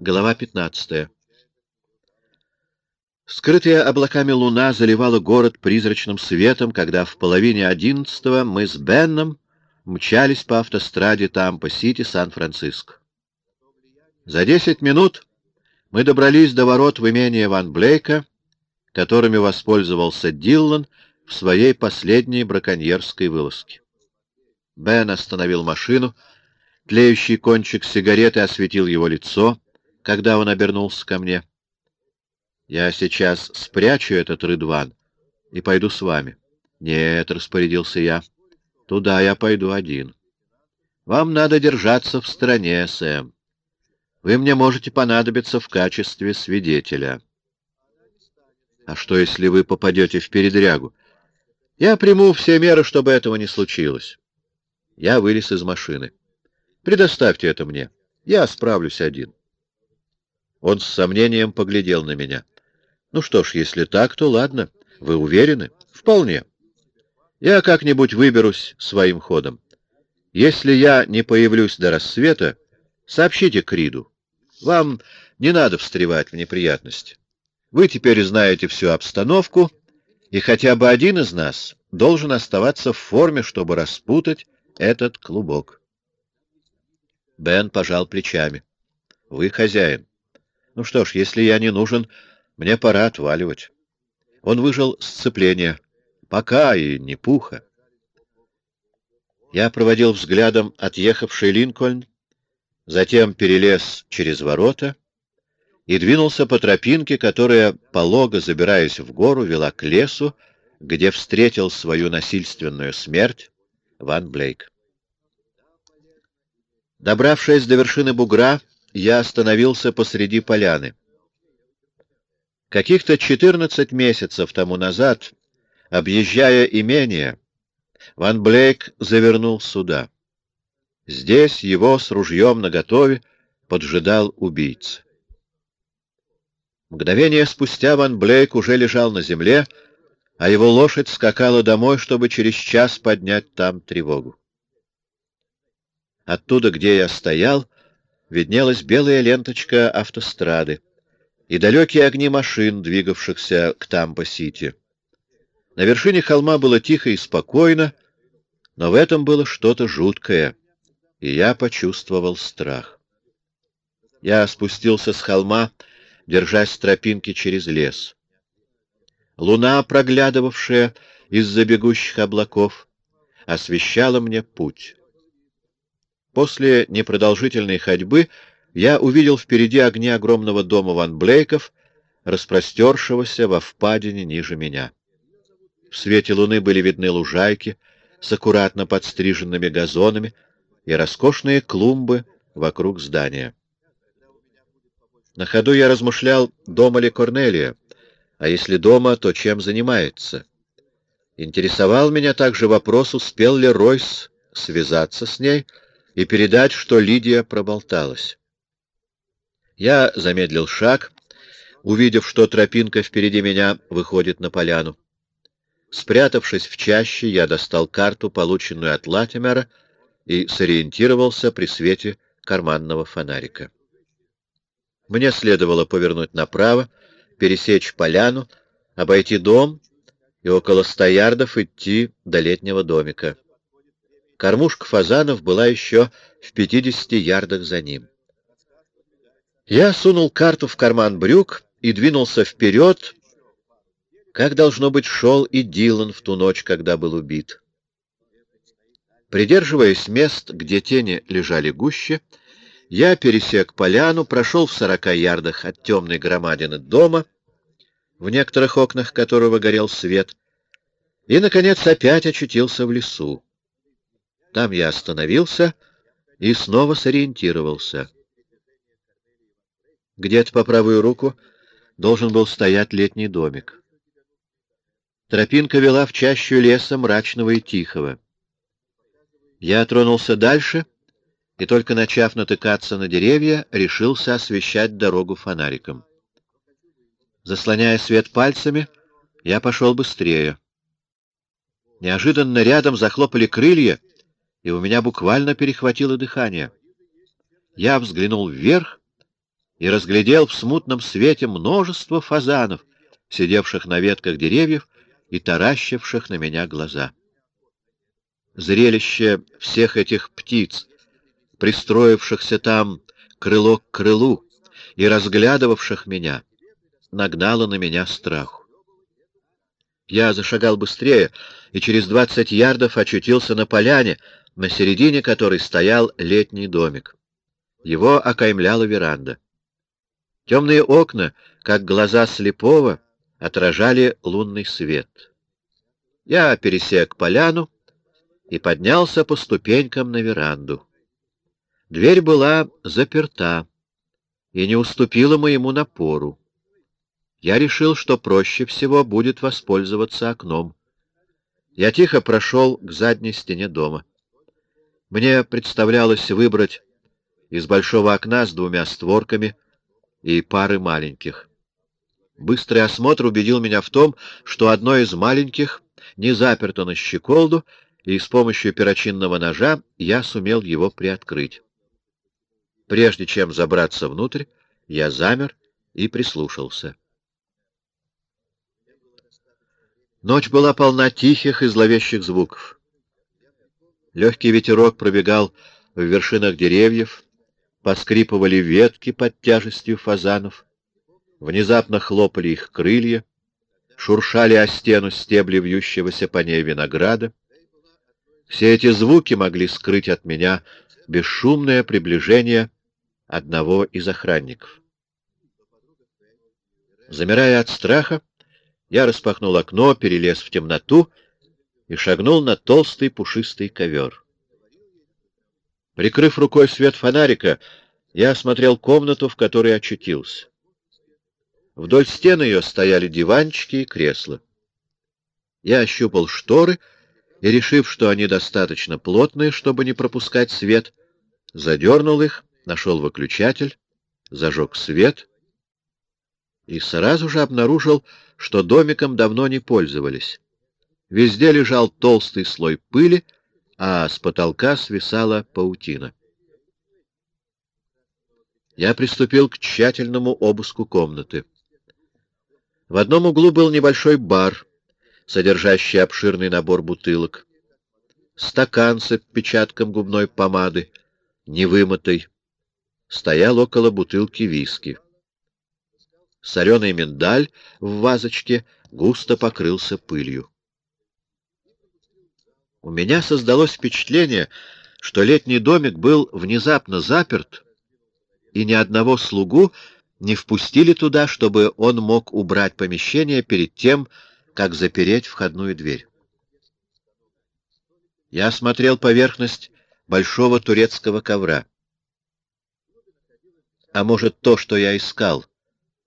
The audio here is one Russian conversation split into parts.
Глава 15. Скрытая облаками луна заливала город призрачным светом, когда в половине одиннадцатого мы с Бенном мчались по автостраде Тампа-Сити, Сан-Франциско. За десять минут мы добрались до ворот в имение Ван Блейка, которыми воспользовался Диллан в своей последней браконьерской вылазке. Бен остановил машину, тлеющий кончик сигареты осветил его лицо — когда он обернулся ко мне. «Я сейчас спрячу этот рыдван и пойду с вами». «Нет», — распорядился я, — «туда я пойду один». «Вам надо держаться в стороне, Сэм. Вы мне можете понадобиться в качестве свидетеля». «А что, если вы попадете в передрягу?» «Я приму все меры, чтобы этого не случилось». Я вылез из машины. «Предоставьте это мне. Я справлюсь один». Он с сомнением поглядел на меня. «Ну что ж, если так, то ладно. Вы уверены?» «Вполне. Я как-нибудь выберусь своим ходом. Если я не появлюсь до рассвета, сообщите Криду. Вам не надо встревать в неприятности. Вы теперь знаете всю обстановку, и хотя бы один из нас должен оставаться в форме, чтобы распутать этот клубок». Бен пожал плечами. «Вы хозяин. Ну что ж, если я не нужен, мне пора отваливать. Он выжил сцепление. Пока и не пуха. Я проводил взглядом отъехавший Линкольн, затем перелез через ворота и двинулся по тропинке, которая, полого забираясь в гору, вела к лесу, где встретил свою насильственную смерть Ван Блейк. Добравшись до вершины бугра, я остановился посреди поляны. Каких-то четырнадцать месяцев тому назад, объезжая имение, Ван Блейк завернул сюда. Здесь его с ружьем наготове поджидал убийца. Мгновение спустя Ван Блейк уже лежал на земле, а его лошадь скакала домой, чтобы через час поднять там тревогу. Оттуда, где я стоял, виднелась белая ленточка автострады и далекие огни машин, двигавшихся к Тампа-Сити. На вершине холма было тихо и спокойно, но в этом было что-то жуткое, и я почувствовал страх. Я спустился с холма, держась тропинки через лес. Луна, проглядывавшая из-за бегущих облаков, освещала мне путь. После непродолжительной ходьбы я увидел впереди огни огромного дома Ван Блейков, распростершегося во впадине ниже меня. В свете луны были видны лужайки с аккуратно подстриженными газонами и роскошные клумбы вокруг здания. На ходу я размышлял, дома ли Корнелия, а если дома, то чем занимается. Интересовал меня также вопрос, успел ли Ройс связаться с ней, и передать, что Лидия проболталась. Я замедлил шаг, увидев, что тропинка впереди меня выходит на поляну. Спрятавшись в чаще, я достал карту, полученную от Латимера, и сориентировался при свете карманного фонарика. Мне следовало повернуть направо, пересечь поляну, обойти дом и около ста ярдов идти до летнего домика. Кормушка фазанов была еще в пятидесяти ярдах за ним. Я сунул карту в карман брюк и двинулся вперед, как, должно быть, шел и Дилан в ту ночь, когда был убит. Придерживаясь мест, где тени лежали гуще, я пересек поляну, прошел в сорока ярдах от темной громадины дома, в некоторых окнах которого горел свет, и, наконец, опять очутился в лесу. Там я остановился и снова сориентировался. Где-то по правую руку должен был стоять летний домик. Тропинка вела в чащу леса мрачного и тихого. Я тронулся дальше и, только начав натыкаться на деревья, решился освещать дорогу фонариком. Заслоняя свет пальцами, я пошел быстрее. Неожиданно рядом захлопали крылья, и у меня буквально перехватило дыхание. Я взглянул вверх и разглядел в смутном свете множество фазанов, сидевших на ветках деревьев и таращивших на меня глаза. Зрелище всех этих птиц, пристроившихся там крыло к крылу и разглядывавших меня, нагнало на меня страх. Я зашагал быстрее и через двадцать ярдов очутился на поляне, на середине которой стоял летний домик. Его окаймляла веранда. Темные окна, как глаза слепого, отражали лунный свет. Я пересек поляну и поднялся по ступенькам на веранду. Дверь была заперта и не уступила моему напору. Я решил, что проще всего будет воспользоваться окном. Я тихо прошел к задней стене дома. Мне представлялось выбрать из большого окна с двумя створками и пары маленьких. Быстрый осмотр убедил меня в том, что одно из маленьких не заперто на щеколду, и с помощью перочинного ножа я сумел его приоткрыть. Прежде чем забраться внутрь, я замер и прислушался. Ночь была полна тихих и зловещих звуков. Легкий ветерок пробегал в вершинах деревьев, поскрипывали ветки под тяжестью фазанов, внезапно хлопали их крылья, шуршали о стену стебли вьющегося по ней винограда. Все эти звуки могли скрыть от меня бесшумное приближение одного из охранников. Замирая от страха, я распахнул окно, перелез в темноту и шагнул на толстый пушистый ковер. Прикрыв рукой свет фонарика, я осмотрел комнату, в которой очутился. Вдоль стены ее стояли диванчики и кресла. Я ощупал шторы и, решив, что они достаточно плотные, чтобы не пропускать свет, задернул их, нашел выключатель, зажег свет и сразу же обнаружил, что домиком давно не пользовались. Везде лежал толстый слой пыли, а с потолка свисала паутина. Я приступил к тщательному обыску комнаты. В одном углу был небольшой бар, содержащий обширный набор бутылок, стакан с отпечатком губной помады, невымытой, стоял около бутылки виски. Соленый миндаль в вазочке густо покрылся пылью. У меня создалось впечатление, что летний домик был внезапно заперт, и ни одного слугу не впустили туда, чтобы он мог убрать помещение перед тем, как запереть входную дверь. Я осмотрел поверхность большого турецкого ковра. А может, то, что я искал,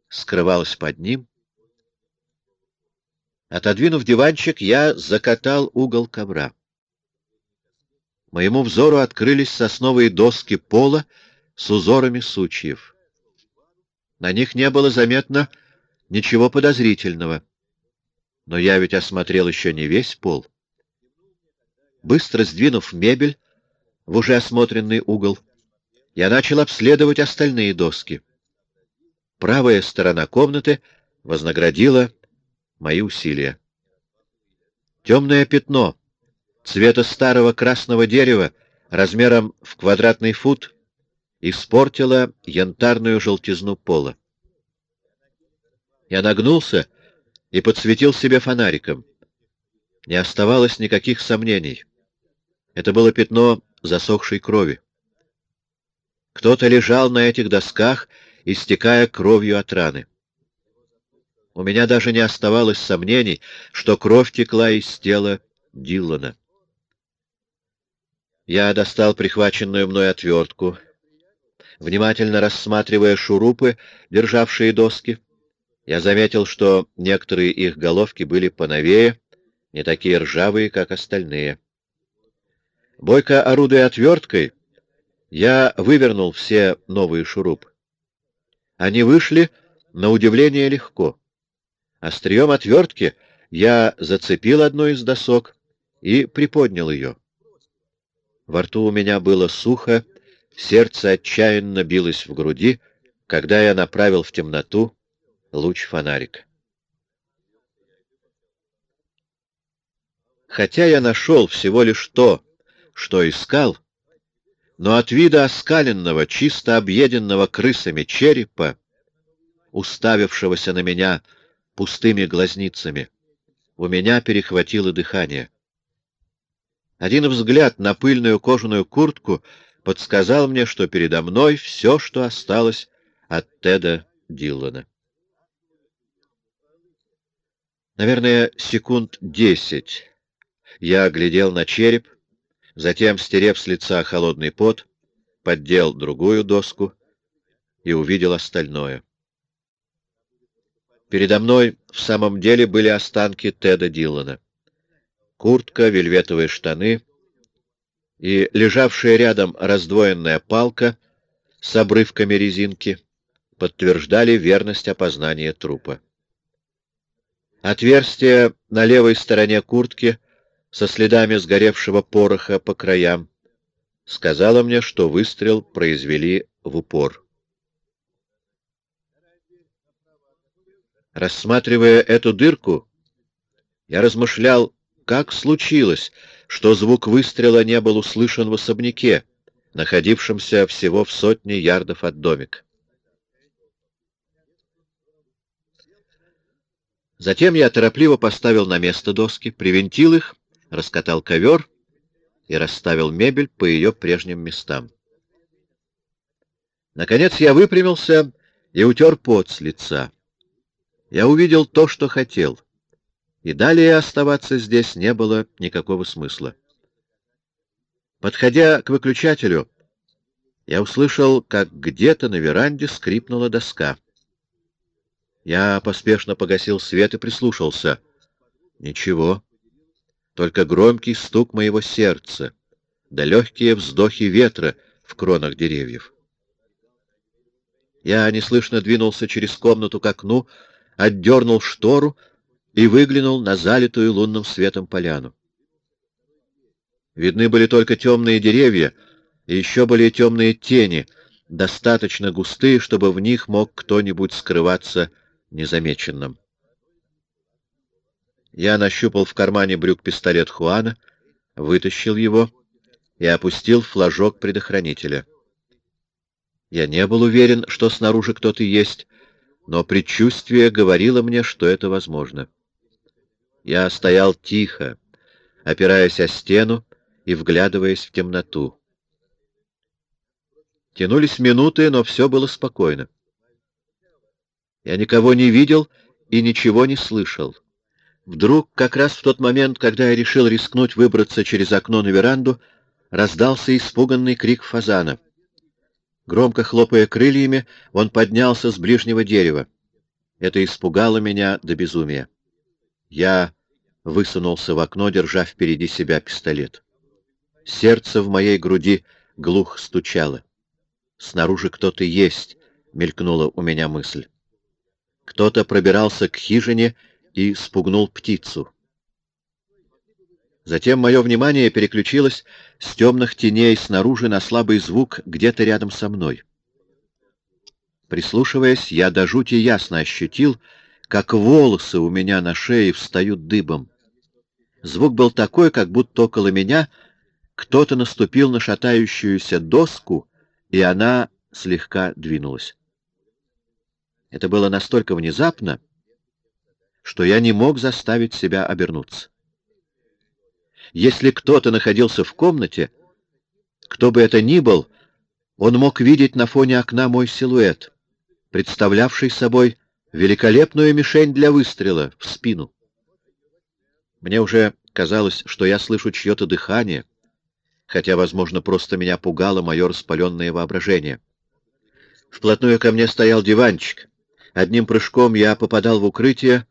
скрывалось под ним? Отодвинув диванчик, я закатал угол ковра. Моему взору открылись сосновые доски пола с узорами сучьев. На них не было заметно ничего подозрительного. Но я ведь осмотрел еще не весь пол. Быстро сдвинув мебель в уже осмотренный угол, я начал обследовать остальные доски. Правая сторона комнаты вознаградила мои усилия. Темное пятно цвета старого красного дерева размером в квадратный фут испортило янтарную желтизну пола. Я нагнулся и подсветил себе фонариком. Не оставалось никаких сомнений. Это было пятно засохшей крови. Кто-то лежал на этих досках, истекая кровью от раны. У меня даже не оставалось сомнений, что кровь текла из тела Диллана. Я достал прихваченную мной отвертку, внимательно рассматривая шурупы, державшие доски. Я заметил, что некоторые их головки были поновее, не такие ржавые, как остальные. Бойко орудуя отверткой, я вывернул все новые шурупы. Они вышли, на удивление, легко. Острием отвертки я зацепил одну из досок и приподнял ее. Во рту у меня было сухо, сердце отчаянно билось в груди, когда я направил в темноту луч фонарика. Хотя я нашел всего лишь то, что искал, но от вида оскаленного, чисто объеденного крысами черепа, уставившегося на меня пустыми глазницами, у меня перехватило дыхание. Один взгляд на пыльную кожаную куртку подсказал мне, что передо мной все, что осталось от Теда Диллана. Наверное, секунд десять я глядел на череп, затем, стерев с лица холодный пот, поддел другую доску и увидел остальное. Передо мной в самом деле были останки Теда Дилана. Куртка, вельветовые штаны и лежавшая рядом раздвоенная палка с обрывками резинки подтверждали верность опознания трупа. Отверстие на левой стороне куртки со следами сгоревшего пороха по краям сказала мне, что выстрел произвели в упор. Рассматривая эту дырку, я размышлял, как случилось, что звук выстрела не был услышан в особняке, находившемся всего в сотне ярдов от домика. Затем я торопливо поставил на место доски, привинтил их, раскатал ковер и расставил мебель по ее прежним местам. Наконец я выпрямился и утер пот с лица. Я увидел то, что хотел, и далее оставаться здесь не было никакого смысла. Подходя к выключателю, я услышал, как где-то на веранде скрипнула доска. Я поспешно погасил свет и прислушался. Ничего, только громкий стук моего сердца, да легкие вздохи ветра в кронах деревьев. Я неслышно двинулся через комнату к окну, отдернул штору и выглянул на залитую лунным светом поляну. Видны были только темные деревья и еще более темные тени, достаточно густые, чтобы в них мог кто-нибудь скрываться незамеченным. Я нащупал в кармане брюк пистолет Хуана, вытащил его и опустил флажок предохранителя. Я не был уверен, что снаружи кто-то есть, но предчувствие говорило мне, что это возможно. Я стоял тихо, опираясь о стену и вглядываясь в темноту. Тянулись минуты, но все было спокойно. Я никого не видел и ничего не слышал. Вдруг, как раз в тот момент, когда я решил рискнуть выбраться через окно на веранду, раздался испуганный крик фазана — Громко хлопая крыльями, он поднялся с ближнего дерева. Это испугало меня до безумия. Я высунулся в окно, держа впереди себя пистолет. Сердце в моей груди глухо стучало. «Снаружи кто-то есть», — мелькнула у меня мысль. Кто-то пробирался к хижине и спугнул птицу. Затем мое внимание переключилось с темных теней снаружи на слабый звук где-то рядом со мной. Прислушиваясь, я до жути ясно ощутил, как волосы у меня на шее встают дыбом. Звук был такой, как будто около меня кто-то наступил на шатающуюся доску, и она слегка двинулась. Это было настолько внезапно, что я не мог заставить себя обернуться. Если кто-то находился в комнате, кто бы это ни был, он мог видеть на фоне окна мой силуэт, представлявший собой великолепную мишень для выстрела в спину. Мне уже казалось, что я слышу чье-то дыхание, хотя, возможно, просто меня пугало мое распаленное воображение. Вплотную ко мне стоял диванчик. Одним прыжком я попадал в укрытие,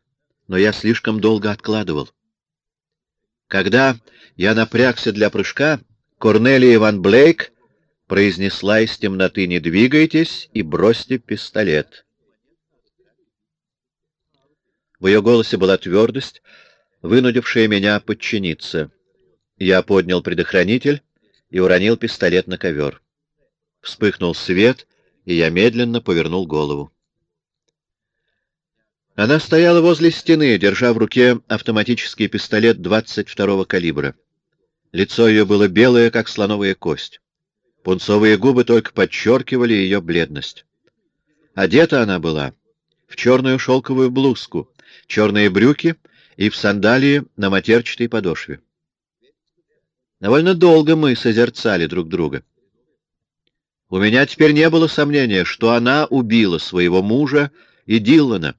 но я слишком долго откладывал. Когда я напрягся для прыжка, Корнелия Ван Блейк произнесла из темноты «Не двигайтесь и бросьте пистолет». В ее голосе была твердость, вынудившая меня подчиниться. Я поднял предохранитель и уронил пистолет на ковер. Вспыхнул свет, и я медленно повернул голову. Она стояла возле стены, держа в руке автоматический пистолет 22-го калибра. Лицо ее было белое, как слоновая кость. Пунцовые губы только подчеркивали ее бледность. Одета она была в черную шелковую блузку, черные брюки и в сандалии на матерчатой подошве. Довольно долго мы созерцали друг друга. У меня теперь не было сомнения, что она убила своего мужа и Диллана,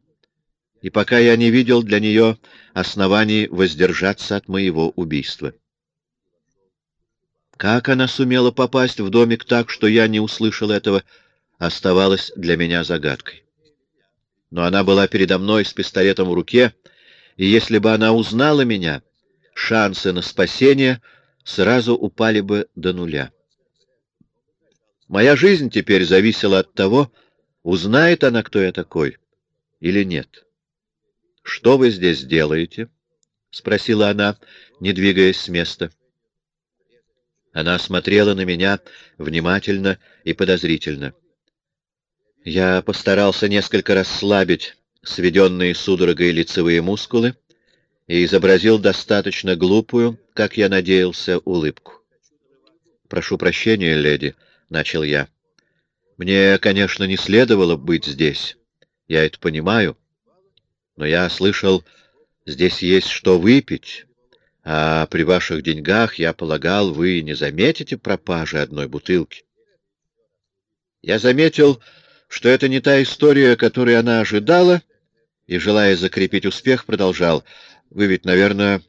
и пока я не видел для нее оснований воздержаться от моего убийства. Как она сумела попасть в домик так, что я не услышал этого, оставалось для меня загадкой. Но она была передо мной с пистолетом в руке, и если бы она узнала меня, шансы на спасение сразу упали бы до нуля. Моя жизнь теперь зависела от того, узнает она, кто я такой, или нет. «Что вы здесь делаете?» — спросила она, не двигаясь с места. Она смотрела на меня внимательно и подозрительно. Я постарался несколько расслабить сведенные судорогой лицевые мускулы и изобразил достаточно глупую, как я надеялся, улыбку. «Прошу прощения, леди», — начал я. «Мне, конечно, не следовало быть здесь. Я это понимаю. Но я слышал, здесь есть что выпить». А при ваших деньгах, я полагал, вы не заметите пропажи одной бутылки. Я заметил, что это не та история, которую она ожидала, и, желая закрепить успех, продолжал. Вы ведь, наверное,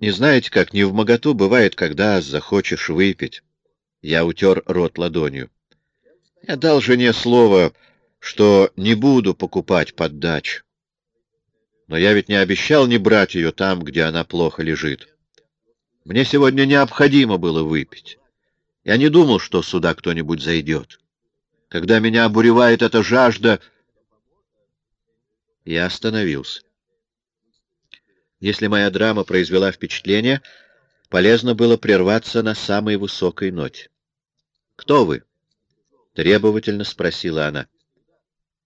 не знаете, как не в моготу бывает, когда захочешь выпить. Я утер рот ладонью. Я дал жене слово, что не буду покупать поддачу. Но я ведь не обещал не брать ее там, где она плохо лежит. Мне сегодня необходимо было выпить. Я не думал, что сюда кто-нибудь зайдет. Когда меня обуревает эта жажда, я остановился. Если моя драма произвела впечатление, полезно было прерваться на самой высокой ноте. «Кто вы?» — требовательно спросила она.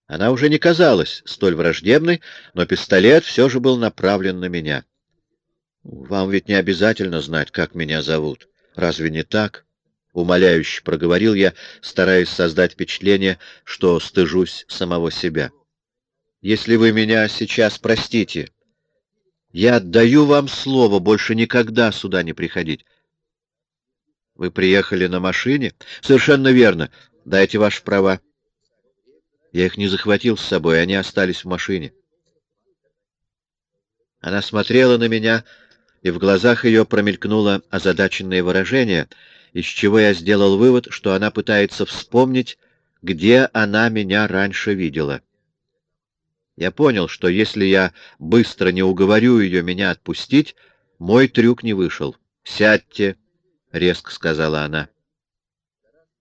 Она уже не казалась столь враждебной, но пистолет все же был направлен на меня. «Вам ведь не обязательно знать, как меня зовут. Разве не так?» — умоляюще проговорил я, стараясь создать впечатление, что стыжусь самого себя. «Если вы меня сейчас простите, я отдаю вам слово больше никогда сюда не приходить». «Вы приехали на машине?» «Совершенно верно. Дайте ваши права». Я их не захватил с собой, они остались в машине. Она смотрела на меня, и в глазах ее промелькнуло озадаченное выражение, из чего я сделал вывод, что она пытается вспомнить, где она меня раньше видела. Я понял, что если я быстро не уговорю ее меня отпустить, мой трюк не вышел. «Сядьте», — резко сказала она.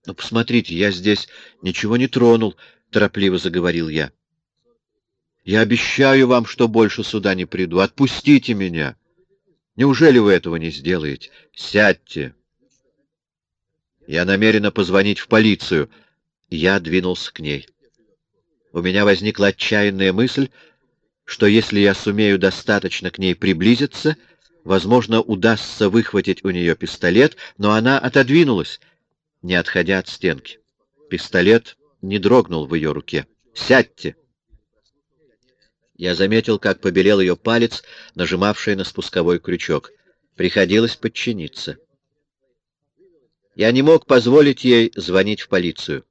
«Ну, посмотрите, я здесь ничего не тронул», — торопливо заговорил я. «Я обещаю вам, что больше сюда не приду. Отпустите меня. Неужели вы этого не сделаете? Сядьте!» Я намерена позвонить в полицию. Я двинулся к ней. У меня возникла отчаянная мысль, что если я сумею достаточно к ней приблизиться, возможно, удастся выхватить у нее пистолет, но она отодвинулась, не отходя от стенки. Пистолет не дрогнул в ее руке. «Сядьте!» Я заметил, как побелел ее палец, нажимавший на спусковой крючок. Приходилось подчиниться. Я не мог позволить ей звонить в полицию.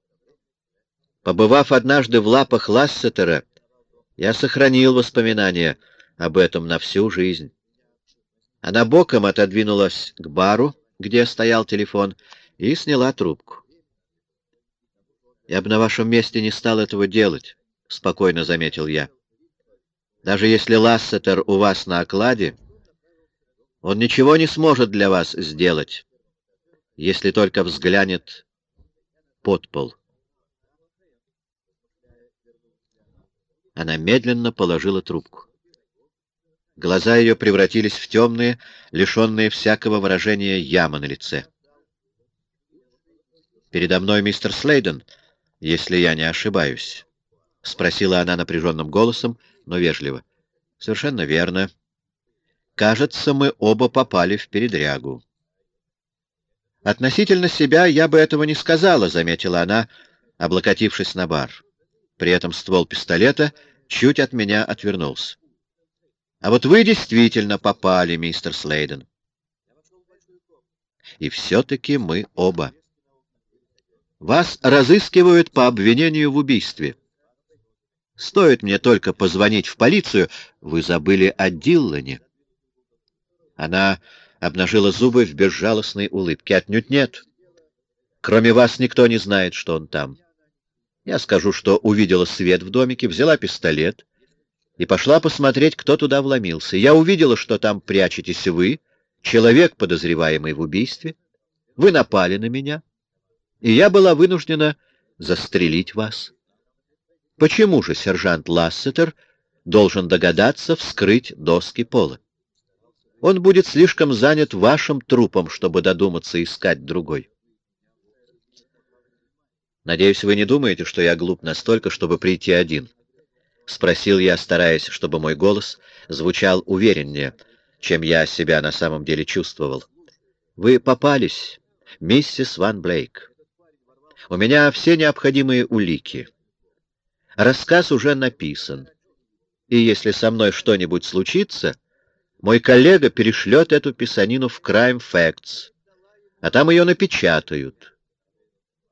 Побывав однажды в лапах Лассетера, я сохранил воспоминания об этом на всю жизнь. Она боком отодвинулась к бару, где стоял телефон, и сняла трубку. «Я бы на вашем месте не стал этого делать», — спокойно заметил я. «Даже если Лассетер у вас на окладе, он ничего не сможет для вас сделать, если только взглянет под пол». Она медленно положила трубку. Глаза ее превратились в темные, лишенные всякого выражения ямы на лице. «Передо мной мистер Слейден», если я не ошибаюсь?» — спросила она напряженным голосом, но вежливо. «Совершенно верно. Кажется, мы оба попали в передрягу». «Относительно себя я бы этого не сказала», — заметила она, облокотившись на бар. При этом ствол пистолета чуть от меня отвернулся. «А вот вы действительно попали, мистер Слейден. И все-таки мы оба. Вас разыскивают по обвинению в убийстве. Стоит мне только позвонить в полицию, вы забыли о Диллане. Она обнажила зубы в безжалостной улыбке. Отнюдь нет. Кроме вас никто не знает, что он там. Я скажу, что увидела свет в домике, взяла пистолет и пошла посмотреть, кто туда вломился. Я увидела, что там прячетесь вы, человек, подозреваемый в убийстве. Вы напали на меня, и я была вынуждена застрелить вас. Почему же сержант Лассетер должен догадаться вскрыть доски пола? Он будет слишком занят вашим трупом, чтобы додуматься искать другой. Надеюсь, вы не думаете, что я глуп настолько, чтобы прийти один? — спросил я, стараясь, чтобы мой голос звучал увереннее, чем я себя на самом деле чувствовал. Вы попались, миссис Ван Блейк. У меня все необходимые улики. Рассказ уже написан. И если со мной что-нибудь случится, мой коллега перешлет эту писанину в Crime Facts, а там ее напечатают.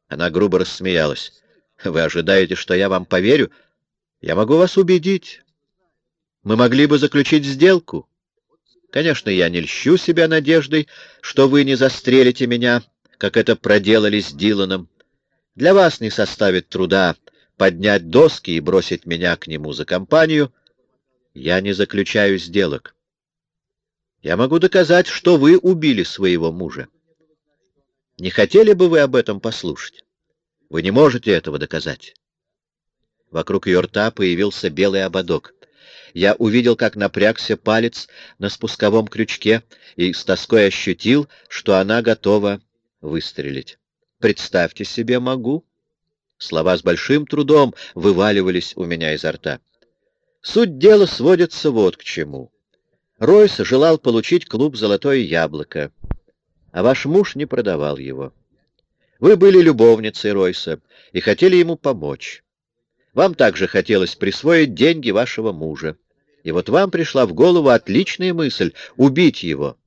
Она грубо рассмеялась. Вы ожидаете, что я вам поверю? Я могу вас убедить. Мы могли бы заключить сделку. Конечно, я не льщу себя надеждой, что вы не застрелите меня, как это проделали с Диланом. Для вас не составит труда поднять доски и бросить меня к нему за компанию, я не заключаю сделок. Я могу доказать, что вы убили своего мужа. Не хотели бы вы об этом послушать? Вы не можете этого доказать. Вокруг ее рта появился белый ободок. Я увидел, как напрягся палец на спусковом крючке и с тоской ощутил, что она готова выстрелить. Представьте себе, могу. Слова с большим трудом вываливались у меня изо рта. Суть дела сводится вот к чему. Ройс желал получить клуб «Золотое яблоко», а ваш муж не продавал его. Вы были любовницей Ройса и хотели ему помочь. Вам также хотелось присвоить деньги вашего мужа. И вот вам пришла в голову отличная мысль — убить его.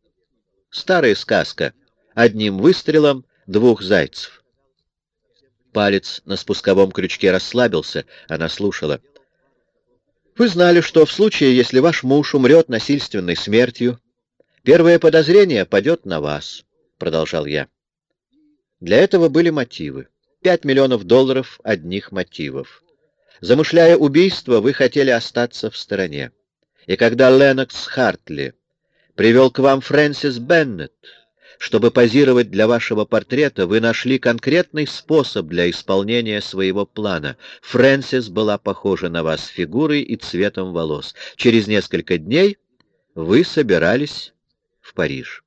Старая сказка. Одним выстрелом двух зайцев. Палец на спусковом крючке расслабился, она слушала. «Вы знали, что в случае, если ваш муж умрет насильственной смертью, первое подозрение падет на вас», — продолжал я. Для этого были мотивы. Пять миллионов долларов одних мотивов. Замышляя убийство, вы хотели остаться в стороне. И когда Ленокс Хартли привел к вам Фрэнсис Беннет, чтобы позировать для вашего портрета, вы нашли конкретный способ для исполнения своего плана. Фрэнсис была похожа на вас фигурой и цветом волос. Через несколько дней вы собирались в Париж.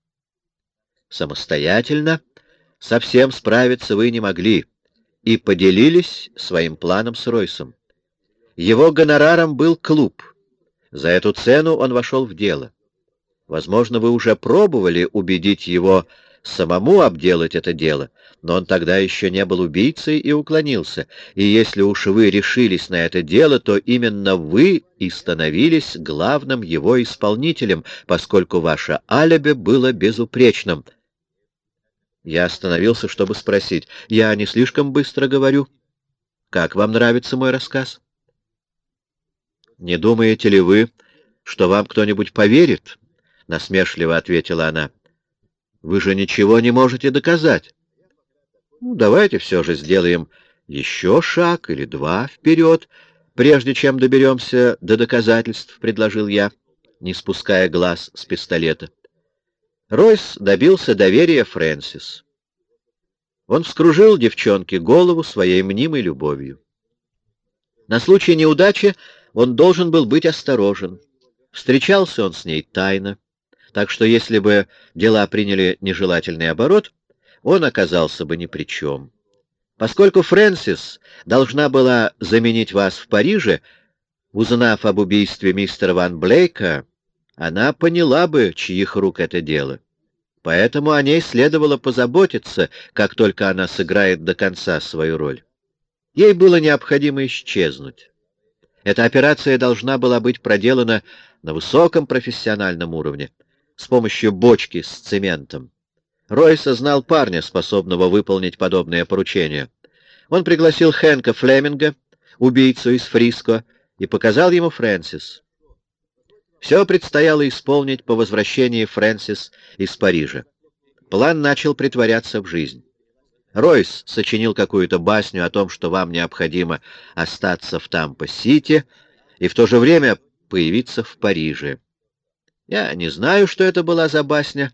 Самостоятельно совсем справиться вы не могли и поделились своим планом с Ройсом. Его гонораром был клуб. За эту цену он вошел в дело. Возможно, вы уже пробовали убедить его самому обделать это дело, но он тогда еще не был убийцей и уклонился. И если уж вы решились на это дело, то именно вы и становились главным его исполнителем, поскольку ваше алиби было безупречным. Я остановился, чтобы спросить. Я не слишком быстро говорю. Как вам нравится мой рассказ? Не думаете ли вы, что вам кто-нибудь поверит? — насмешливо ответила она. — Вы же ничего не можете доказать. Ну, давайте все же сделаем еще шаг или два вперед, прежде чем доберемся до доказательств, — предложил я, не спуская глаз с пистолета. Ройс добился доверия Фрэнсис. Он вскружил девчонке голову своей мнимой любовью. На случай неудачи он должен был быть осторожен. Встречался он с ней тайно, так что если бы дела приняли нежелательный оборот, он оказался бы ни при чем. Поскольку Фрэнсис должна была заменить вас в Париже, узнав об убийстве мистера Ван Блейка, она поняла бы, чьих рук это дело. Поэтому о ней следовало позаботиться, как только она сыграет до конца свою роль. Ей было необходимо исчезнуть. Эта операция должна была быть проделана на высоком профессиональном уровне, с помощью бочки с цементом. Ройса знал парня, способного выполнить подобное поручение. Он пригласил Хэнка Флеминга, убийцу из Фриско, и показал ему Фрэнсис. Все предстояло исполнить по возвращении Фрэнсис из Парижа. План начал притворяться в жизнь. Ройс сочинил какую-то басню о том, что вам необходимо остаться в Тампо-Сити и в то же время появиться в Париже. Я не знаю, что это была за басня,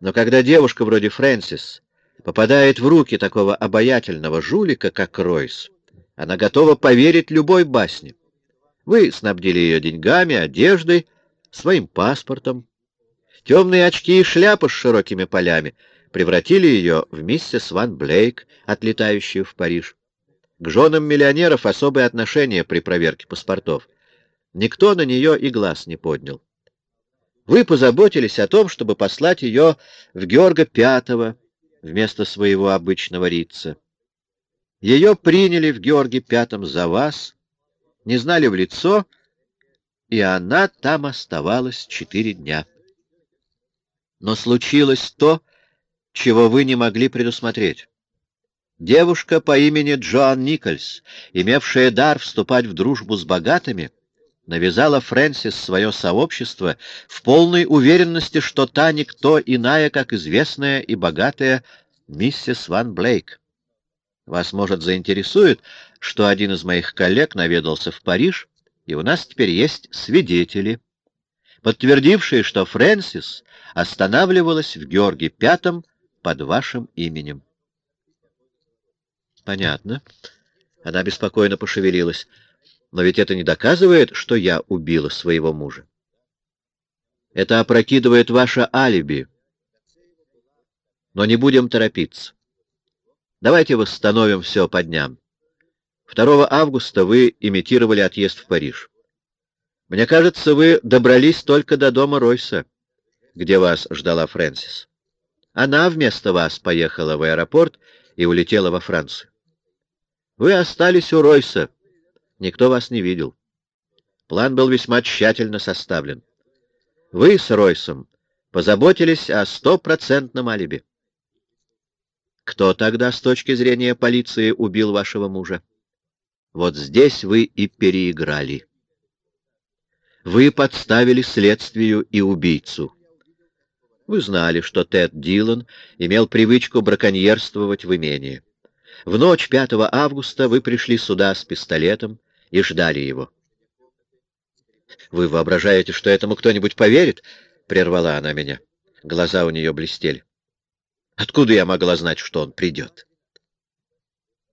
но когда девушка вроде Фрэнсис попадает в руки такого обаятельного жулика, как Ройс, она готова поверить любой басне. Вы снабдили ее деньгами, одеждой, своим паспортом. Темные очки и шляпа с широкими полями превратили ее в миссис Ван Блейк, отлетающую в Париж. К женам миллионеров особое отношение при проверке паспортов. Никто на нее и глаз не поднял. Вы позаботились о том, чтобы послать ее в Георга Пятого вместо своего обычного рица. Ее приняли в Георге Пятом за вас, не знали в лицо, и она там оставалась четыре дня. Но случилось то, чего вы не могли предусмотреть. Девушка по имени Джоан Никольс, имевшая дар вступать в дружбу с богатыми, — навязала Фрэнсис свое сообщество в полной уверенности, что та никто иная, как известная и богатая миссис Ван Блейк. Вас, может, заинтересует, что один из моих коллег наведался в Париж, и у нас теперь есть свидетели, подтвердившие, что Фрэнсис останавливалась в Георге Пятом под вашим именем. Понятно. Она беспокойно пошевелилась. Но ведь это не доказывает, что я убила своего мужа. Это опрокидывает ваше алиби. Но не будем торопиться. Давайте восстановим все по дням. 2 августа вы имитировали отъезд в Париж. Мне кажется, вы добрались только до дома Ройса, где вас ждала Фрэнсис. Она вместо вас поехала в аэропорт и улетела во Францию. Вы остались у Ройса, Никто вас не видел. План был весьма тщательно составлен. Вы с Ройсом позаботились о стопроцентном алиби. Кто тогда, с точки зрения полиции, убил вашего мужа? Вот здесь вы и переиграли. Вы подставили следствию и убийцу. Вы знали, что Тед Дилан имел привычку браконьерствовать в имении. В ночь 5 августа вы пришли сюда с пистолетом, и ждали его. «Вы воображаете, что этому кто-нибудь поверит?» — прервала она меня. Глаза у нее блестели. «Откуда я могла знать, что он придет?»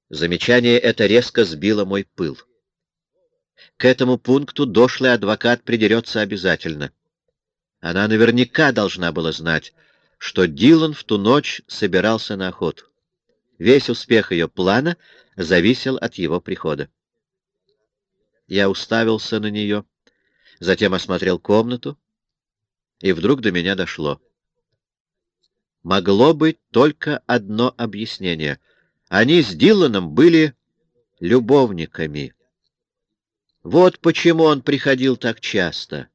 Замечание это резко сбило мой пыл. К этому пункту дошлый адвокат придерется обязательно. Она наверняка должна была знать, что Дилан в ту ночь собирался на охоту. Весь успех ее плана зависел от его прихода. Я уставился на нее, затем осмотрел комнату, и вдруг до меня дошло. Могло быть только одно объяснение. Они с Диланом были любовниками. Вот почему он приходил так часто.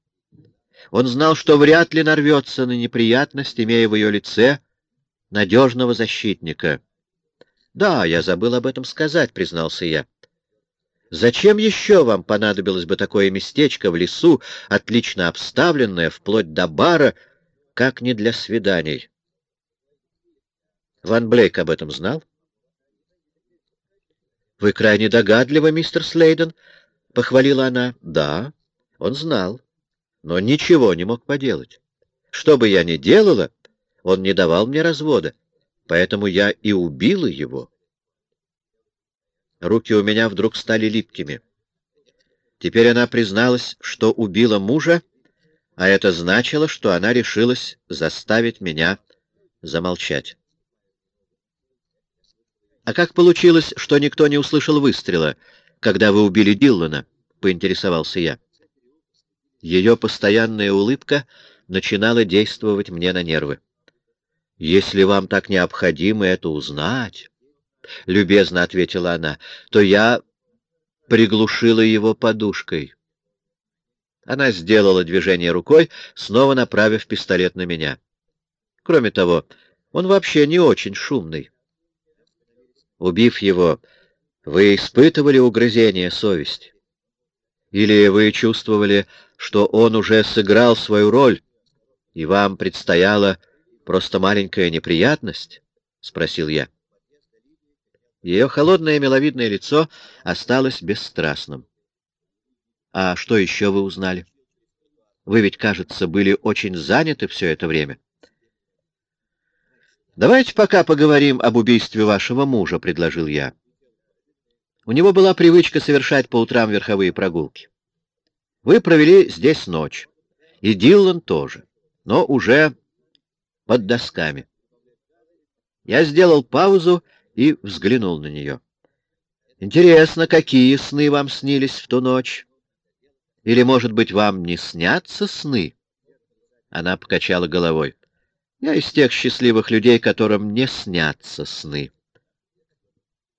Он знал, что вряд ли нарвется на неприятность, имея в ее лице надежного защитника. — Да, я забыл об этом сказать, — признался я. Зачем еще вам понадобилось бы такое местечко в лесу, отлично обставленное, вплоть до бара, как не для свиданий? Ван Блейк об этом знал? — Вы крайне догадливы, мистер Слейден, — похвалила она. — Да, он знал, но ничего не мог поделать. Что бы я ни делала, он не давал мне развода, поэтому я и убила его. — Руки у меня вдруг стали липкими. Теперь она призналась, что убила мужа, а это значило, что она решилась заставить меня замолчать. «А как получилось, что никто не услышал выстрела, когда вы убили Диллана?» — поинтересовался я. Ее постоянная улыбка начинала действовать мне на нервы. «Если вам так необходимо это узнать...» — любезно ответила она, — то я приглушила его подушкой. Она сделала движение рукой, снова направив пистолет на меня. Кроме того, он вообще не очень шумный. Убив его, вы испытывали угрызение совести? Или вы чувствовали, что он уже сыграл свою роль, и вам предстояла просто маленькая неприятность? — спросил я. Ее холодное миловидное лицо осталось бесстрастным. «А что еще вы узнали? Вы ведь, кажется, были очень заняты все это время». «Давайте пока поговорим об убийстве вашего мужа», — предложил я. У него была привычка совершать по утрам верховые прогулки. Вы провели здесь ночь, и Диллан тоже, но уже под досками. Я сделал паузу и взглянул на нее. «Интересно, какие сны вам снились в ту ночь? Или, может быть, вам не снятся сны?» Она покачала головой. «Я из тех счастливых людей, которым не снятся сны».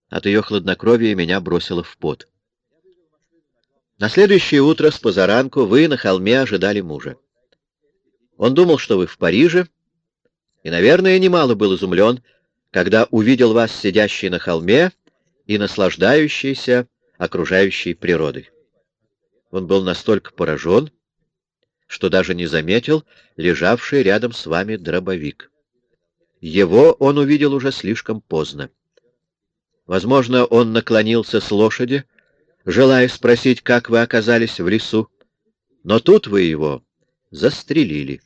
От ее хладнокровия меня бросило в пот. На следующее утро с позаранку вы на холме ожидали мужа. Он думал, что вы в Париже, и, наверное, немало был изумлен, когда увидел вас сидящей на холме и наслаждающейся окружающей природой. Он был настолько поражен, что даже не заметил лежавший рядом с вами дробовик. Его он увидел уже слишком поздно. Возможно, он наклонился с лошади, желая спросить, как вы оказались в лесу, но тут вы его застрелили.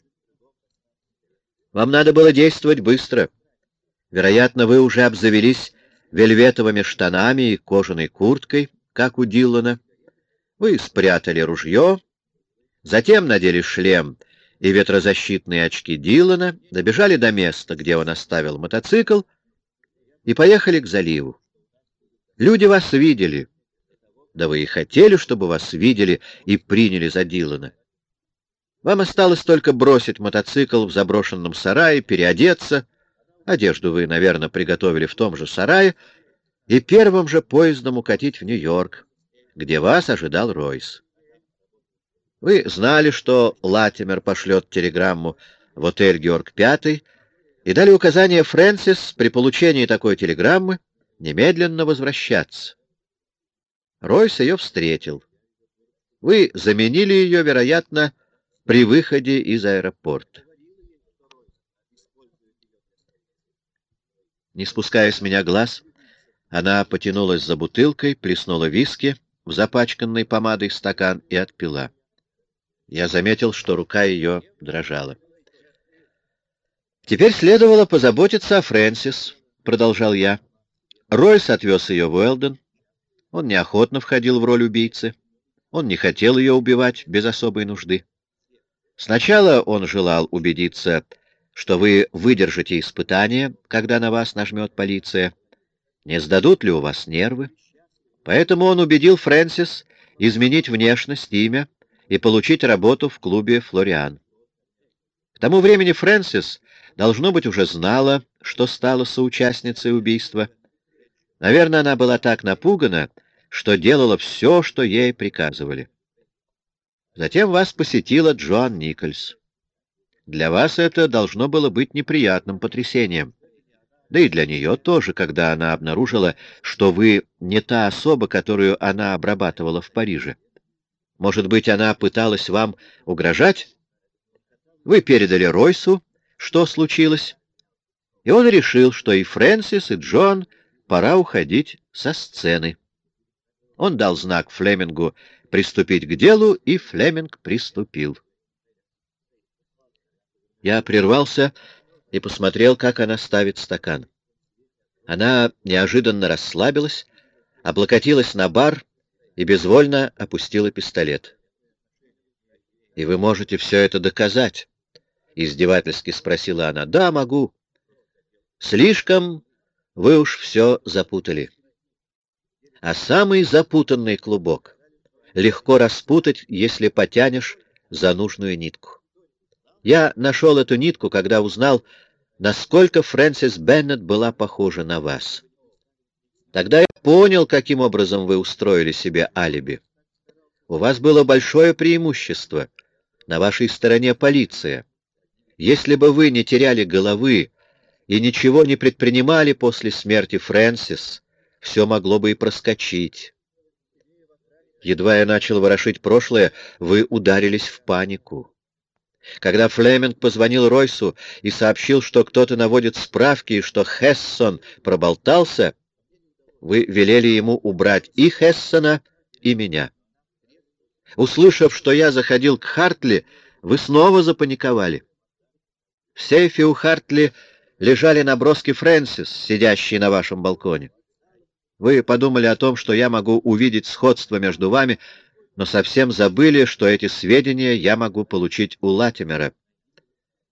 Вам надо было действовать быстро — Вероятно, вы уже обзавелись вельветовыми штанами и кожаной курткой, как у Диллана. Вы спрятали ружье, затем надели шлем и ветрозащитные очки Диллана, добежали до места, где он оставил мотоцикл, и поехали к заливу. Люди вас видели. Да вы и хотели, чтобы вас видели и приняли за Дилана. Вам осталось только бросить мотоцикл в заброшенном сарае, переодеться — Одежду вы, наверное, приготовили в том же сарае, и первым же поездом укатить в Нью-Йорк, где вас ожидал Ройс. Вы знали, что Латимер пошлет телеграмму в отель Георг Пятый, и дали указание Фрэнсис при получении такой телеграммы немедленно возвращаться. Ройс ее встретил. Вы заменили ее, вероятно, при выходе из аэропорта. Не спуская с меня глаз, она потянулась за бутылкой, плеснула виски в запачканный помадой стакан и отпила. Я заметил, что рука ее дрожала. «Теперь следовало позаботиться о Фрэнсис», — продолжал я. Ройс отвез ее в Уэлден. Он неохотно входил в роль убийцы. Он не хотел ее убивать без особой нужды. Сначала он желал убедиться, что вы выдержите испытание, когда на вас нажмет полиция, не сдадут ли у вас нервы. Поэтому он убедил Фрэнсис изменить внешность, имя и получить работу в клубе «Флориан». К тому времени Фрэнсис, должно быть, уже знала, что стала соучастницей убийства. Наверное, она была так напугана, что делала все, что ей приказывали. Затем вас посетила Джоан Никольс. Для вас это должно было быть неприятным потрясением. Да и для нее тоже, когда она обнаружила, что вы не та особа, которую она обрабатывала в Париже. Может быть, она пыталась вам угрожать? Вы передали Ройсу, что случилось, и он решил, что и Фрэнсис, и Джон пора уходить со сцены. Он дал знак Флемингу приступить к делу, и Флеминг приступил. Я прервался и посмотрел, как она ставит стакан. Она неожиданно расслабилась, облокотилась на бар и безвольно опустила пистолет. — И вы можете все это доказать? — издевательски спросила она. — Да, могу. Слишком вы уж все запутали. А самый запутанный клубок легко распутать, если потянешь за нужную нитку. Я нашел эту нитку, когда узнал, насколько Фрэнсис Беннет была похожа на вас. Тогда я понял, каким образом вы устроили себе алиби. У вас было большое преимущество. На вашей стороне полиция. Если бы вы не теряли головы и ничего не предпринимали после смерти Фрэнсис, все могло бы и проскочить. Едва я начал ворошить прошлое, вы ударились в панику. Когда Флеминг позвонил Ройсу и сообщил, что кто-то наводит справки и что Хессон проболтался, вы велели ему убрать и Хессона, и меня. Услышав, что я заходил к Хартли, вы снова запаниковали. В сейфе у Хартли лежали наброски Фрэнсис, сидящие на вашем балконе. Вы подумали о том, что я могу увидеть сходство между вами, но совсем забыли, что эти сведения я могу получить у Латимера.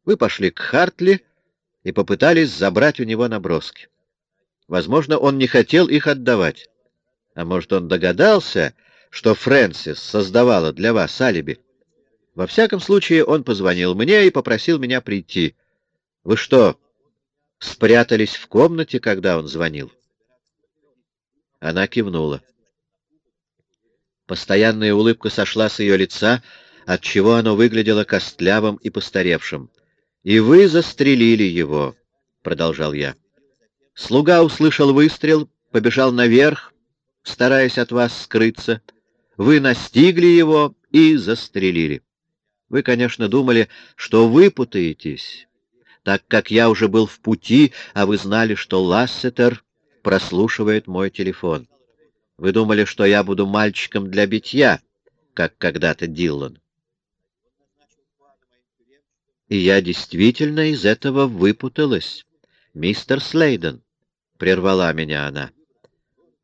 Вы пошли к Хартли и попытались забрать у него наброски. Возможно, он не хотел их отдавать. А может, он догадался, что Фрэнсис создавала для вас алиби? Во всяком случае, он позвонил мне и попросил меня прийти. Вы что, спрятались в комнате, когда он звонил? Она кивнула. Постоянная улыбка сошла с ее лица, отчего оно выглядело костлявым и постаревшим. «И вы застрелили его», — продолжал я. Слуга услышал выстрел, побежал наверх, стараясь от вас скрыться. Вы настигли его и застрелили. Вы, конечно, думали, что выпутаетесь, так как я уже был в пути, а вы знали, что Лассетер прослушивает мой телефон. Вы думали, что я буду мальчиком для битья, как когда-то Диллан. И я действительно из этого выпуталась, мистер Слейден, — прервала меня она.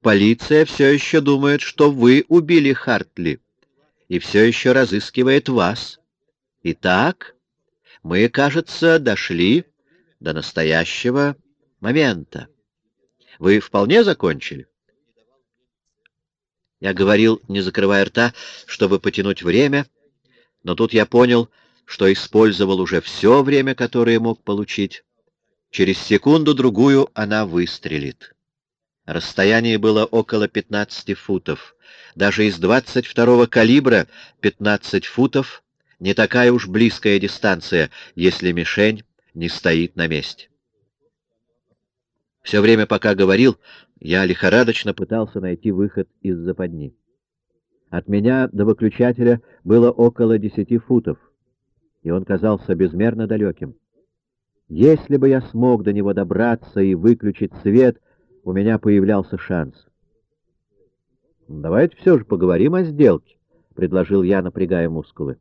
Полиция все еще думает, что вы убили Хартли, и все еще разыскивает вас. Итак, мы, кажется, дошли до настоящего момента. Вы вполне закончили? Я говорил, не закрывая рта, чтобы потянуть время, но тут я понял, что использовал уже все время, которое мог получить. Через секунду-другую она выстрелит. Расстояние было около 15 футов. Даже из 22-го калибра 15 футов — не такая уж близкая дистанция, если мишень не стоит на месте. Все время, пока говорил, я лихорадочно пытался найти выход из западни. От меня до выключателя было около десяти футов, и он казался безмерно далеким. Если бы я смог до него добраться и выключить свет, у меня появлялся шанс. «Давайте все же поговорим о сделке», — предложил я, напрягая мускулы.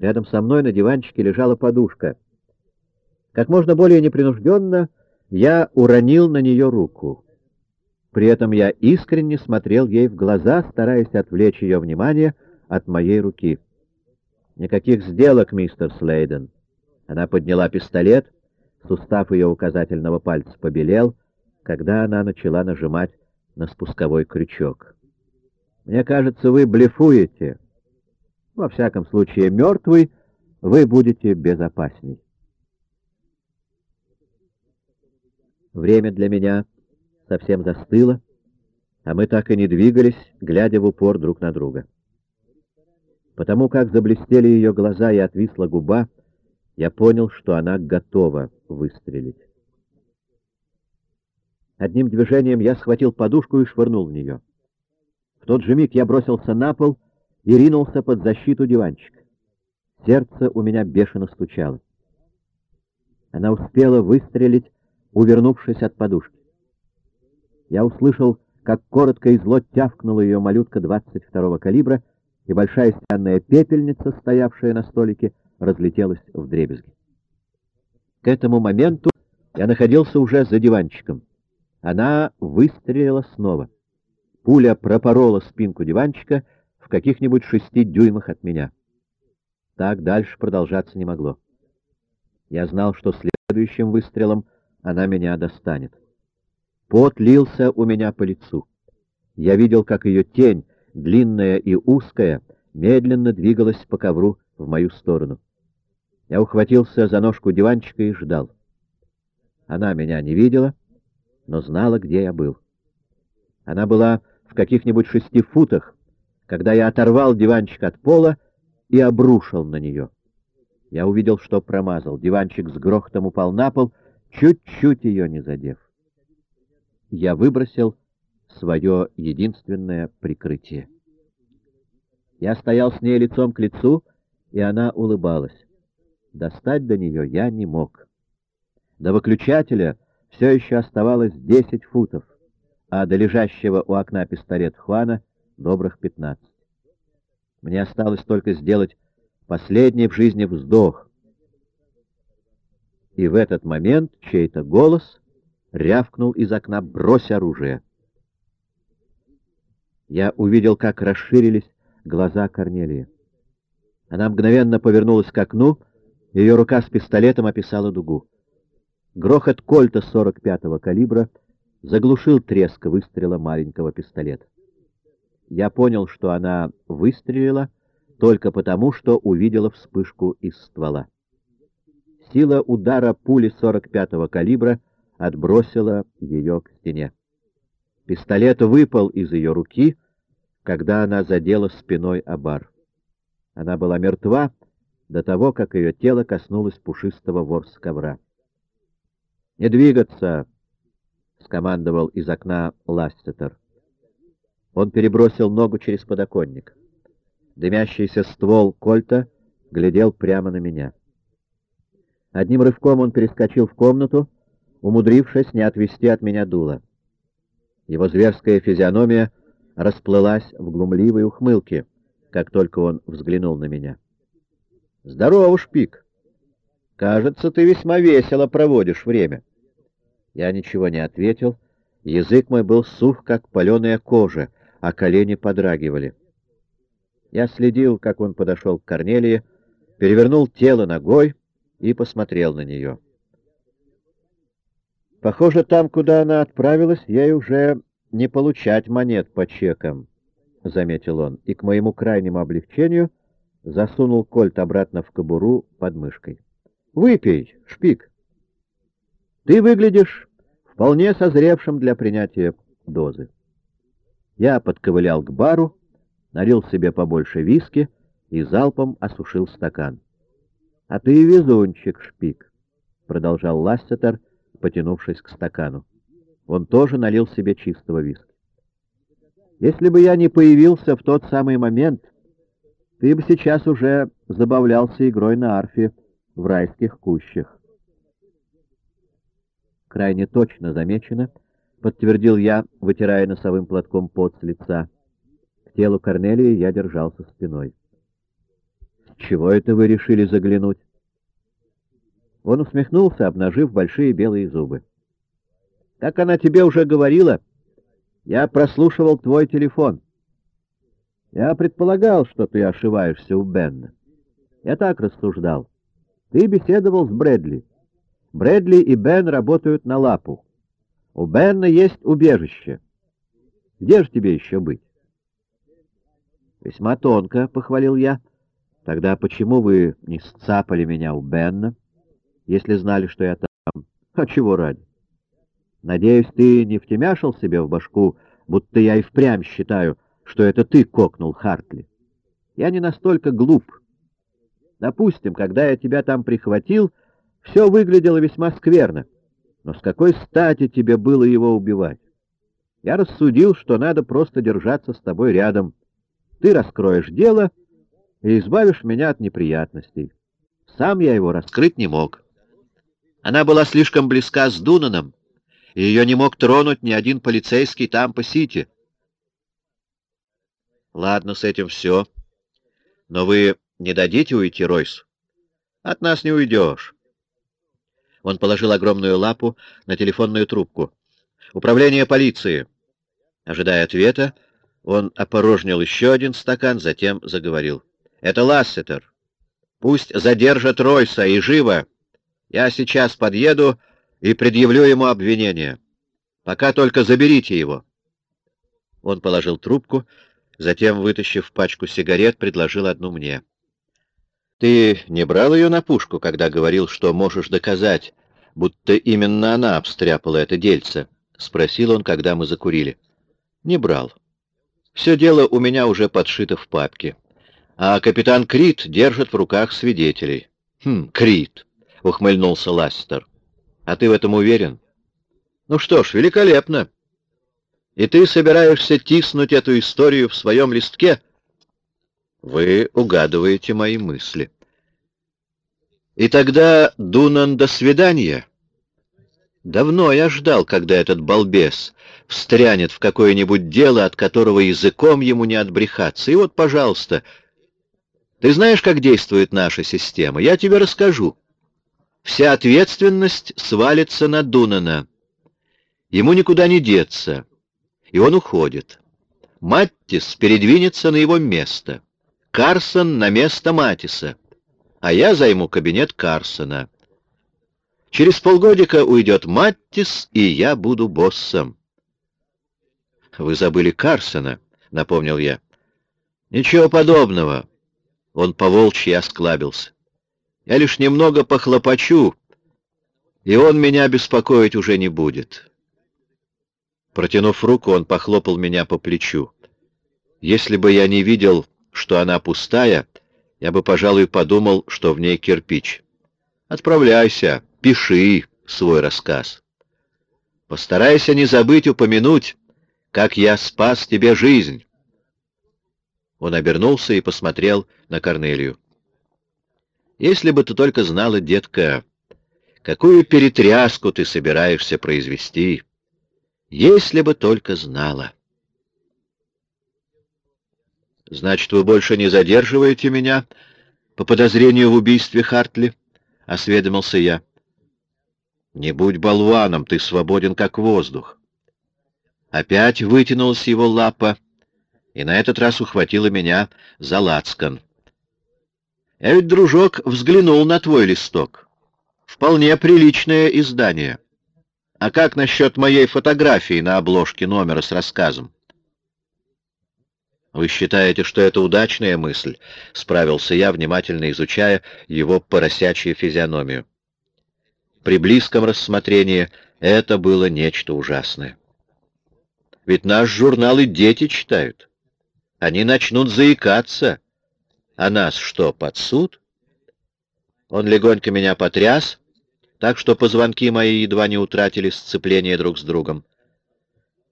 Рядом со мной на диванчике лежала подушка. Как можно более непринужденно я уронил на нее руку. При этом я искренне смотрел ей в глаза, стараясь отвлечь ее внимание от моей руки. «Никаких сделок, мистер Слейден». Она подняла пистолет, сустав ее указательного пальца побелел, когда она начала нажимать на спусковой крючок. «Мне кажется, вы блефуете. Во всяком случае, мертвый вы будете безопасней». Время для меня совсем застыло, а мы так и не двигались, глядя в упор друг на друга. Потому как заблестели ее глаза и отвисла губа, я понял, что она готова выстрелить. Одним движением я схватил подушку и швырнул в нее. В тот же миг я бросился на пол и ринулся под защиту диванчика. Сердце у меня бешено стучало. Она успела выстрелить увернувшись от подушки. Я услышал, как коротко и зло тявкнула ее малютка 22-го калибра, и большая стеклянная пепельница, стоявшая на столике, разлетелась в дребезги. К этому моменту я находился уже за диванчиком. Она выстрелила снова. Пуля пропорола спинку диванчика в каких-нибудь шести дюймах от меня. Так дальше продолжаться не могло. Я знал, что следующим выстрелом она меня достанет. Пот лился у меня по лицу. Я видел, как ее тень, длинная и узкая, медленно двигалась по ковру в мою сторону. Я ухватился за ножку диванчика и ждал. Она меня не видела, но знала, где я был. Она была в каких-нибудь шести футах, когда я оторвал диванчик от пола и обрушил на нее. Я увидел, что промазал. Диванчик с грохотом упал на пол, чуть-чуть ее не задев. Я выбросил свое единственное прикрытие. Я стоял с ней лицом к лицу, и она улыбалась. Достать до нее я не мог. До выключателя все еще оставалось десять футов, а до лежащего у окна пистолет Хуана добрых пятнадцать. Мне осталось только сделать последний в жизни вздох. И в этот момент чей-то голос рявкнул из окна «Брось оружие!». Я увидел, как расширились глаза Корнелии. Она мгновенно повернулась к окну, ее рука с пистолетом описала дугу. Грохот кольта 45-го калибра заглушил треск выстрела маленького пистолета. Я понял, что она выстрелила только потому, что увидела вспышку из ствола. Сила удара пули 45-го калибра отбросила ее к стене. Пистолет выпал из ее руки, когда она задела спиной о бар. Она была мертва до того, как ее тело коснулось пушистого ворс ковра. «Не двигаться!» — скомандовал из окна Ластетер. Он перебросил ногу через подоконник. Дымящийся ствол кольта глядел прямо на меня. Одним рывком он перескочил в комнату, умудрившись не отвести от меня дуло. Его зверская физиономия расплылась в глумливой ухмылке, как только он взглянул на меня. «Здорово, шпик! Кажется, ты весьма весело проводишь время». Я ничего не ответил, язык мой был сух, как паленая кожа, а колени подрагивали. Я следил, как он подошел к Корнелии, перевернул тело ногой и посмотрел на нее. Похоже, там, куда она отправилась, ей уже не получать монет по чекам, — заметил он, и к моему крайнему облегчению — засунул кольт обратно в кобуру под мышкой. «Выпей, шпик. Ты выглядишь вполне созревшим для принятия дозы». Я подковылял к бару, налил себе побольше виски и залпом осушил стакан. «А ты везунчик, шпик», — продолжал Лассетер, потянувшись к стакану. Он тоже налил себе чистого виски. «Если бы я не появился в тот самый момент, ты бы сейчас уже забавлялся игрой на арфе в райских кущах. Крайне точно замечено, подтвердил я, вытирая носовым платком пот с лица. К телу Корнелии я держался спиной. «С чего это вы решили заглянуть?» Он усмехнулся, обнажив большие белые зубы. «Как она тебе уже говорила, я прослушивал твой телефон». Я предполагал, что ты ошибаешься у Бенна. Я так рассуждал. Ты беседовал с Брэдли. Брэдли и Бен работают на лапу. У Бенна есть убежище. Где же тебе еще быть? Весьма тонко, — похвалил я. Тогда почему вы не сцапали меня у Бенна, если знали, что я там? А чего ради? Надеюсь, ты не втемяшил себе в башку, будто я и впрямь считаю, что это ты кокнул Хартли. Я не настолько глуп. Допустим, когда я тебя там прихватил, все выглядело весьма скверно. Но с какой стати тебе было его убивать? Я рассудил, что надо просто держаться с тобой рядом. Ты раскроешь дело и избавишь меня от неприятностей. Сам я его раскрыть не мог. Она была слишком близка с Дунаном, и ее не мог тронуть ни один полицейский там по Сити. Ладно, с этим все. Но вы не дадите уйти Ройс? От нас не уйдешь. Он положил огромную лапу на телефонную трубку. Управление полиции. Ожидая ответа, он опорожнил еще один стакан, затем заговорил. Это Лассетер. Пусть задержат Ройса и живо. Я сейчас подъеду и предъявлю ему обвинение. Пока только заберите его. Он положил трубку, затем, вытащив пачку сигарет, предложил одну мне. Ты не брал ее на пушку, когда говорил, что можешь доказать, будто именно она обстряпала это дельце? — спросил он, когда мы закурили. — Не брал. Все дело у меня уже подшито в папке. А капитан Крит держит в руках свидетелей. — Хм, Крит, — ухмыльнулся Ластер. — А ты в этом уверен? — Ну что ж, великолепно. И ты собираешься тиснуть эту историю в своем листке? — Вы угадываете мои мысли. — И тогда, Дунан, до свидания. Давно я ждал, когда этот балбес встрянет в какое-нибудь дело, от которого языком ему не отбрехаться. И вот, пожалуйста, ты знаешь, как действует наша система? Я тебе расскажу. Вся ответственность свалится на Дунана. Ему никуда не деться, и он уходит. Маттис передвинется на его место. Карсон на место Матиса, а я займу кабинет Карсона. Через полгодика уйдет Маттис, и я буду боссом. «Вы забыли Карсона», — напомнил я. «Ничего подобного». Он поволчьи осклабился. «Я лишь немного похлопочу, и он меня беспокоить уже не будет». Протянув руку, он похлопал меня по плечу. Если бы я не видел, что она пустая, я бы, пожалуй, подумал, что в ней кирпич. Отправляйся, пиши свой рассказ. Постарайся не забыть упомянуть, как я спас тебе жизнь. Он обернулся и посмотрел на Корнелию. Если бы ты только знала, детка, какую перетряску ты собираешься произвести, если бы только знала. Значит, вы больше не задерживаете меня по подозрению в убийстве Хартли? — осведомился я. Не будь болваном, ты свободен как воздух. Опять вытянулась его лапа, и на этот раз ухватила меня за лацкан. Я ведь, дружок, взглянул на твой листок. Вполне приличное издание. А как насчет моей фотографии на обложке номера с рассказом? «Вы считаете, что это удачная мысль?» — справился я, внимательно изучая его поросячью физиономию. При близком рассмотрении это было нечто ужасное. Ведь наш журнал и дети читают. Они начнут заикаться. А нас что, под суд? Он легонько меня потряс, так что позвонки мои едва не утратили сцепление друг с другом.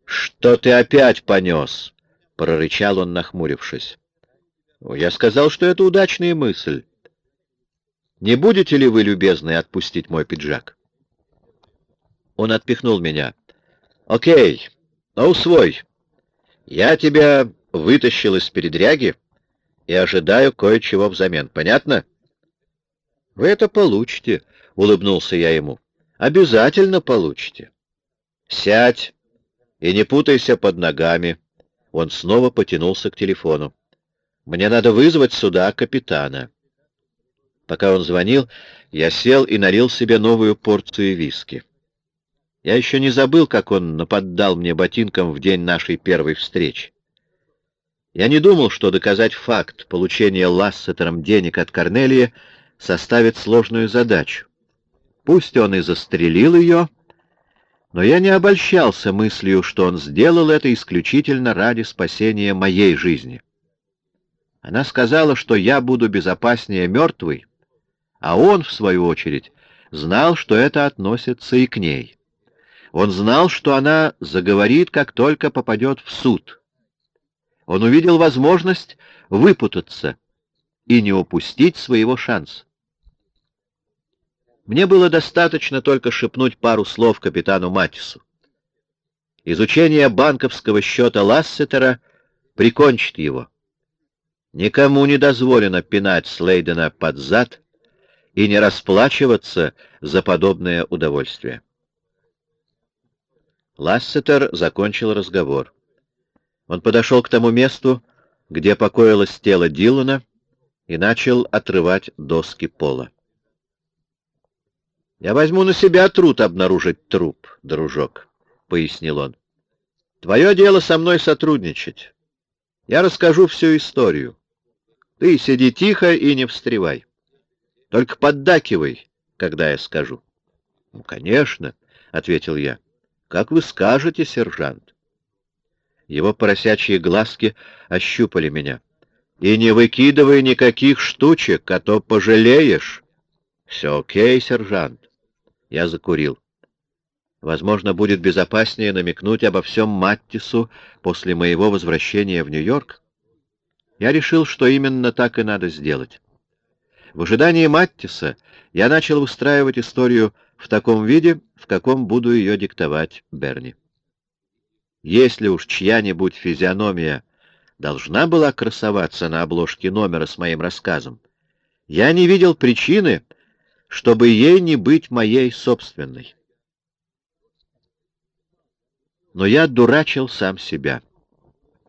«Что ты опять понес?» — прорычал он, нахмурившись. «Я сказал, что это удачная мысль. Не будете ли вы, любезны, отпустить мой пиджак?» Он отпихнул меня. «Окей, но усвой. Я тебя вытащил из передряги и ожидаю кое-чего взамен. Понятно?» «Вы это получите», — улыбнулся я ему. «Обязательно получите». «Сядь и не путайся под ногами». Он снова потянулся к телефону. «Мне надо вызвать сюда капитана». Пока он звонил, я сел и налил себе новую порцию виски. Я еще не забыл, как он наподдал мне ботинком в день нашей первой встречи. Я не думал, что доказать факт получения Лассетером денег от Корнелия составит сложную задачу. Пусть он и застрелил ее, но я не обольщался мыслью, что он сделал это исключительно ради спасения моей жизни. Она сказала, что я буду безопаснее мертвой, а он, в свою очередь, знал, что это относится и к ней. Он знал, что она заговорит, как только попадет в суд. Он увидел возможность выпутаться и не упустить своего шанса. Мне было достаточно только шепнуть пару слов капитану Матису. Изучение банковского счета Лассетера прикончит его. Никому не дозволено пинать Слейдена под зад и не расплачиваться за подобное удовольствие. Лассетер закончил разговор. Он подошел к тому месту, где покоилось тело Дилана, и начал отрывать доски пола. «Я возьму на себя труд обнаружить труп, дружок. пояснил он. «Твое дело со мной сотрудничать. Я расскажу всю историю. Ты сиди тихо и не встревай. Только поддакивай, когда я скажу». «Ну, конечно», — ответил я. «Как вы скажете, сержант?» Его поросячьи глазки ощупали меня. «И не выкидывай никаких штучек, а то пожалеешь». «Все окей, сержант». Я закурил. Возможно, будет безопаснее намекнуть обо всем Маттису после моего возвращения в Нью-Йорк. Я решил, что именно так и надо сделать. В ожидании Маттиса я начал устраивать историю в таком виде, в каком буду ее диктовать Берни. Если уж чья-нибудь физиономия должна была красоваться на обложке номера с моим рассказом, я не видел причины, чтобы ей не быть моей собственной. Но я дурачил сам себя.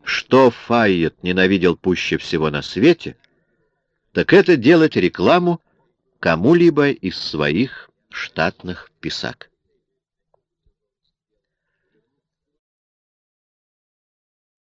Что Файет ненавидел пуще всего на свете, так это делать рекламу кому-либо из своих штатных писак.